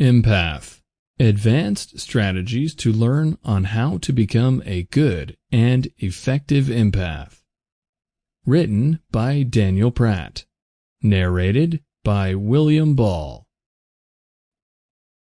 Empath Advanced strategies to learn on how to become a good and effective empath. Written by Daniel Pratt. Narrated by William Ball.